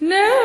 Ne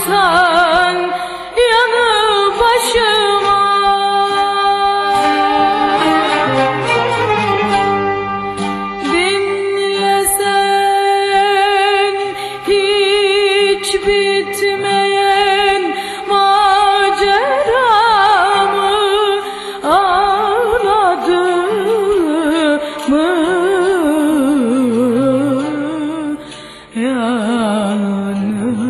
otursan yanı başıma. Dinlesen hiç bitmeyen maceramı ağladığımı yalnız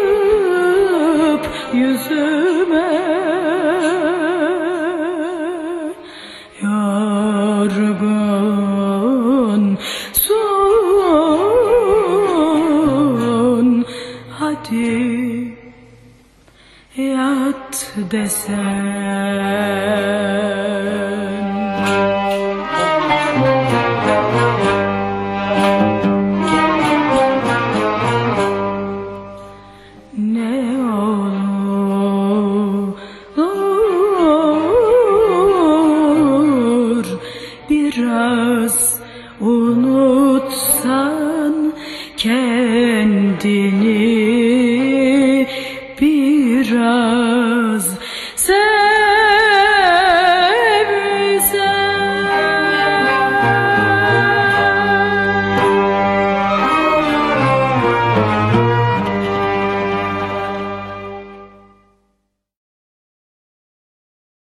yüzüme. Yorgun sun hadi yat desen biraz unutsan kendini